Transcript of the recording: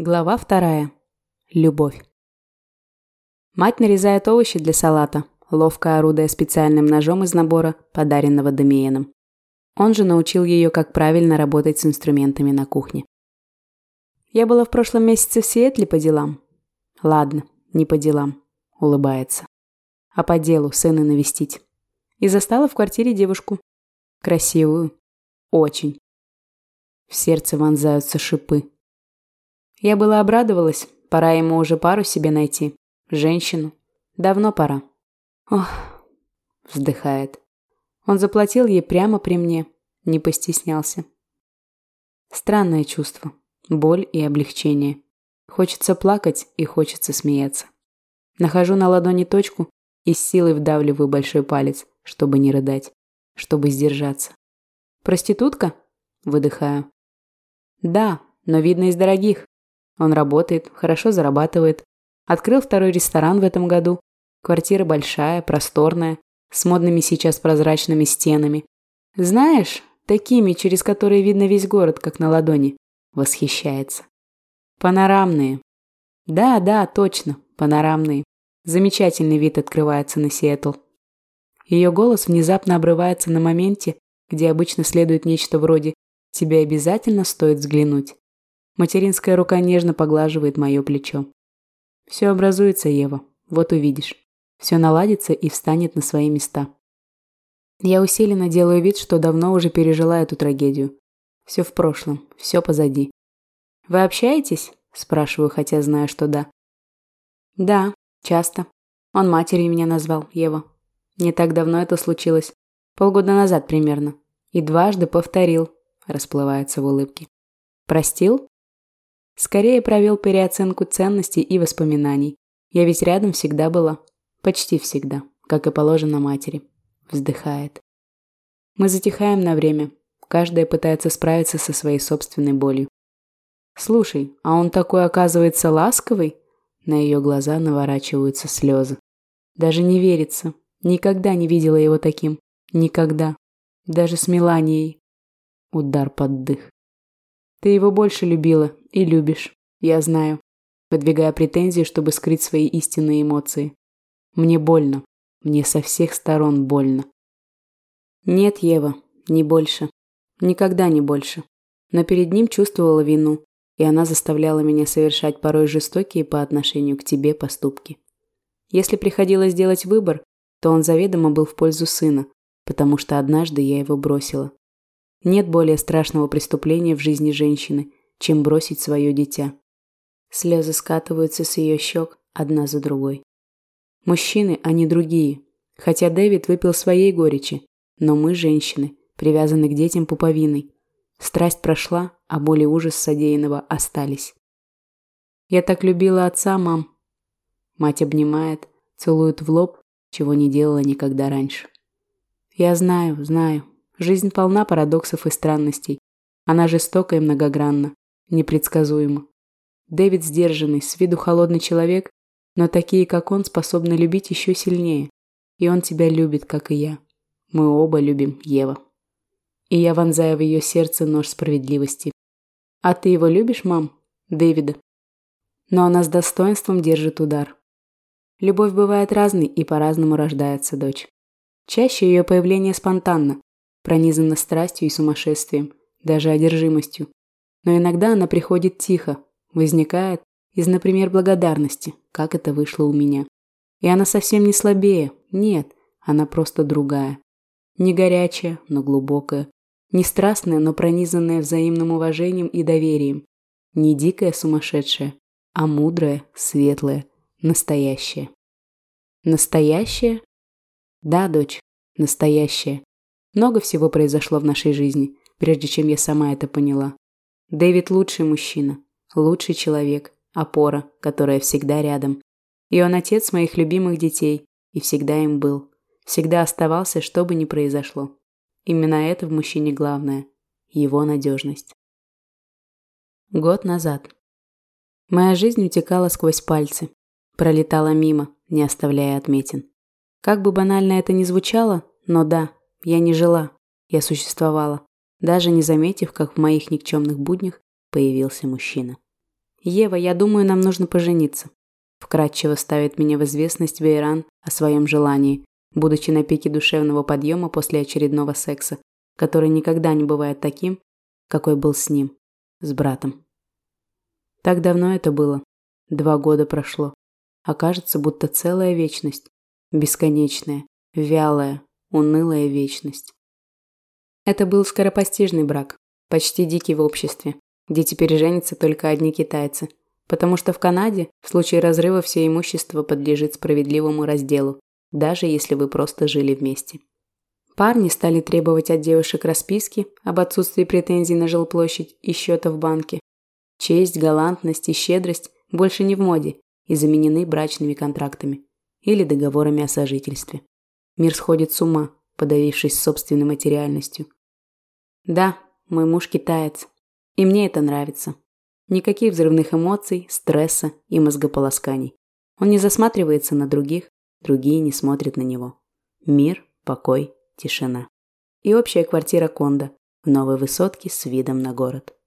Глава вторая. Любовь. Мать нарезает овощи для салата, ловко орудуя специальным ножом из набора, подаренного Демиеном. Он же научил ее, как правильно работать с инструментами на кухне. «Я была в прошлом месяце в Сиэтле по делам». «Ладно, не по делам», – улыбается. «А по делу сына навестить». И застала в квартире девушку. Красивую. Очень. В сердце вонзаются шипы. Я была обрадовалась, пора ему уже пару себе найти. Женщину. Давно пора. Ох, вздыхает. Он заплатил ей прямо при мне, не постеснялся. Странное чувство. Боль и облегчение. Хочется плакать и хочется смеяться. Нахожу на ладони точку и с силой вдавливаю большой палец, чтобы не рыдать, чтобы сдержаться. «Проститутка?» – выдыхаю. «Да, но видно из дорогих. Он работает, хорошо зарабатывает. Открыл второй ресторан в этом году. Квартира большая, просторная, с модными сейчас прозрачными стенами. Знаешь, такими, через которые видно весь город, как на ладони. Восхищается. Панорамные. Да, да, точно, панорамные. Замечательный вид открывается на Сиэтл. Ее голос внезапно обрывается на моменте, где обычно следует нечто вроде «тебе обязательно стоит взглянуть». Материнская рука нежно поглаживает мое плечо. Все образуется, Ева. Вот увидишь. Все наладится и встанет на свои места. Я усиленно делаю вид, что давно уже пережила эту трагедию. Все в прошлом, все позади. «Вы общаетесь?» – спрашиваю, хотя знаю, что да. «Да, часто. Он матерью меня назвал, Ева. Не так давно это случилось. Полгода назад примерно. И дважды повторил», – расплывается в улыбке. «Простил?» Скорее провел переоценку ценностей и воспоминаний. Я ведь рядом всегда была. Почти всегда, как и положено матери. Вздыхает. Мы затихаем на время. Каждая пытается справиться со своей собственной болью. «Слушай, а он такой, оказывается, ласковый?» На ее глаза наворачиваются слезы. Даже не верится. Никогда не видела его таким. Никогда. Даже с Меланией. Удар под дых. Ты его больше любила и любишь. Я знаю. Выдвигая претензии, чтобы скрыть свои истинные эмоции. Мне больно. Мне со всех сторон больно. Нет, Ева, не больше. Никогда не больше. Но перед ним чувствовала вину, и она заставляла меня совершать порой жестокие по отношению к тебе поступки. Если приходилось делать выбор, то он заведомо был в пользу сына, потому что однажды я его бросила. Нет более страшного преступления в жизни женщины, чем бросить свое дитя. Слезы скатываются с ее щек одна за другой. Мужчины, они другие. Хотя Дэвид выпил своей горечи, но мы, женщины, привязаны к детям пуповиной. Страсть прошла, а боль ужас содеянного остались. Я так любила отца, мам. Мать обнимает, целует в лоб, чего не делала никогда раньше. Я знаю, знаю, Жизнь полна парадоксов и странностей. Она жестока и многогранна, непредсказуема. Дэвид сдержанный, с виду холодный человек, но такие, как он, способны любить еще сильнее. И он тебя любит, как и я. Мы оба любим Ева. И я вонзаю в ее сердце нож справедливости. А ты его любишь, мам? Дэвида. Но она с достоинством держит удар. Любовь бывает разной, и по-разному рождается дочь. Чаще ее появление спонтанно, пронизана страстью и сумасшествием, даже одержимостью. Но иногда она приходит тихо, возникает из, например, благодарности, как это вышло у меня. И она совсем не слабее, нет, она просто другая. Не горячая, но глубокая. Не страстная, но пронизанная взаимным уважением и доверием. Не дикая сумасшедшая, а мудрая, светлая, настоящая. Настоящая? Да, дочь, настоящая. Много всего произошло в нашей жизни, прежде чем я сама это поняла. Дэвид лучший мужчина, лучший человек, опора, которая всегда рядом. И он отец моих любимых детей, и всегда им был. Всегда оставался, что бы ни произошло. Именно это в мужчине главное – его надежность. Год назад. Моя жизнь утекала сквозь пальцы, пролетала мимо, не оставляя отметин. Как бы банально это ни звучало, но да, я не жила, я существовала, даже не заметив, как в моих никчемных буднях появился мужчина. «Ева, я думаю, нам нужно пожениться». Вкратчиво ставит меня в известность Вейран о своем желании, будучи на пике душевного подъема после очередного секса, который никогда не бывает таким, какой был с ним, с братом. Так давно это было. Два года прошло. А кажется, будто целая вечность. Бесконечная, вялая, унылая вечность. Это был скоропостижный брак, почти дикий в обществе, где теперь женятся только одни китайцы, потому что в Канаде в случае разрыва все имущество подлежит справедливому разделу, даже если вы просто жили вместе. Парни стали требовать от девушек расписки об отсутствии претензий на жилплощадь и счета в банке. Честь, галантность и щедрость больше не в моде и заменены брачными контрактами или договорами о сожительстве. Мир сходит с ума, подавившись собственной материальностью. Да, мой муж китаец, и мне это нравится. Никаких взрывных эмоций, стресса и мозгополосканий. Он не засматривается на других, другие не смотрят на него. Мир, покой, тишина. И общая квартира Конда в новой высотке с видом на город.